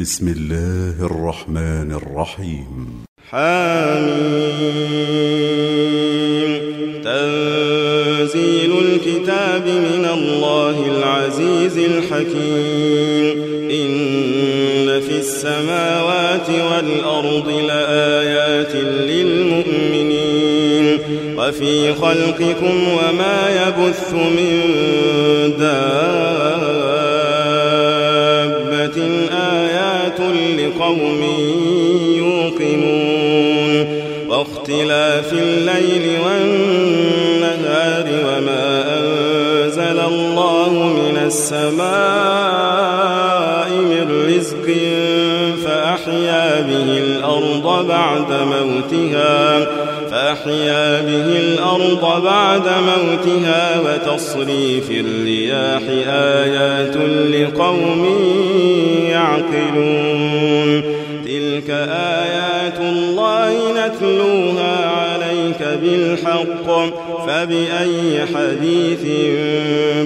بسم الله الرحمن الرحيم. حميم تنزيل الكتاب من الله العزيز الحكيم. إن في السماوات والأرض لآيات للمؤمنين. وفي خلقكم وما يبث من دابة آيات لقوم يوقنون واختلاف الليل والنهار السماء من رزق فأحيا به الأرض بعد موتها فأحيا به الأرض بعد موتها وتصريف الرياح آيات لقوم يعقلون. تلك آيات الله نتلوها عليك بالحق. فبأي حديث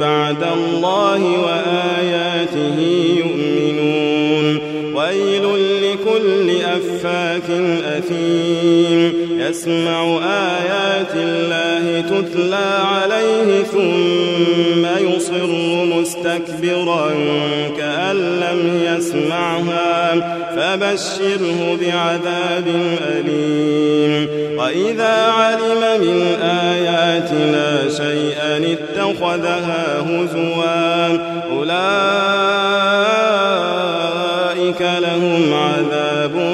بعد الله وآياته يؤمنون. ويل لكل أفاك أثيم. يسمع آيات الله تتلى عليه ثم مستكبرا كأن لم يسمعها فبشره بعذاب أليم. وإذا علم من آياتنا شيئا اتخذها هزوا أولئك لهم عذاب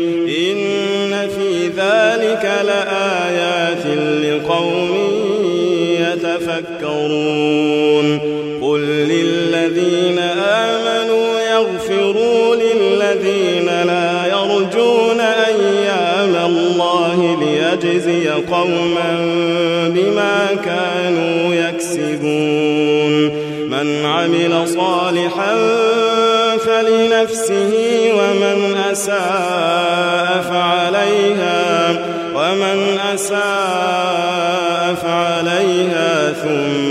يغفروا للذين لا يرجون أيام الله ليجزي قوما بما كانوا يكسبون. من عمل صالحا فلنفسه ومن أساء فعليها ومن أساء فعليها ثم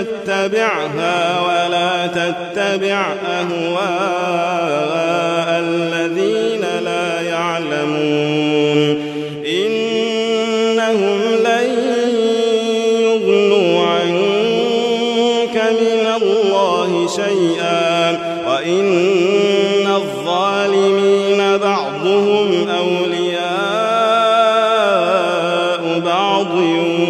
فاتبعها ولا تتبع أهواء الذين لا يعلمون. إنهم لن يغنوا عنك من الله شيئا. وإن الظالمين بعضهم أولياء بعض. والله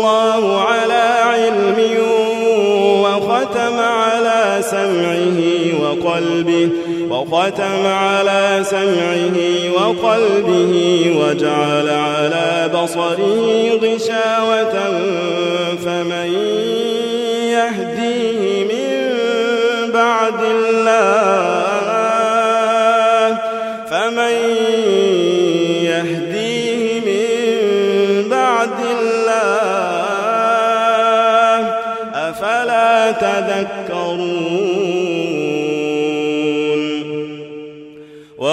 وختم على سمعه وقلبه وجعل على بصره غشاوة فمن يهديه من بعد الله فمن يهديه من بعد الله أفلا تذكرون؟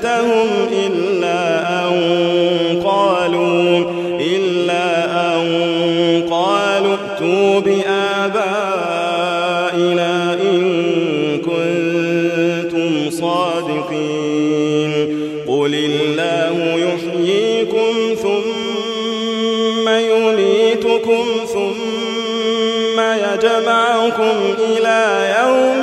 حجتهم إلا أن قالوا إلا أن قالوا ائتوا بآبائنا إن كنتم صادقين. قل الله يحييكم ثم يميتكم ثم يجمعكم إلى يوم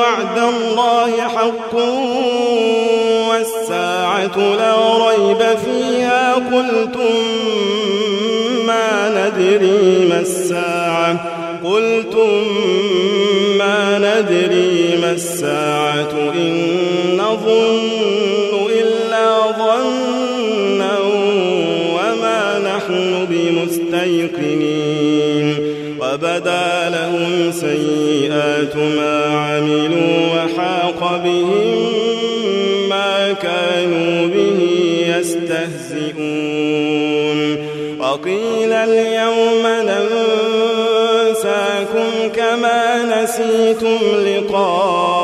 وعد الله حق والساعة لا ريب فيها. قلتم ما ندري ما الساعة. قلتم ما ندري ما الساعة إن وبدا لهم سيئات ما عملوا وحاق بهم ما كانوا به يستهزئون. وقيل اليوم ننساكم كما نسيتم لقاء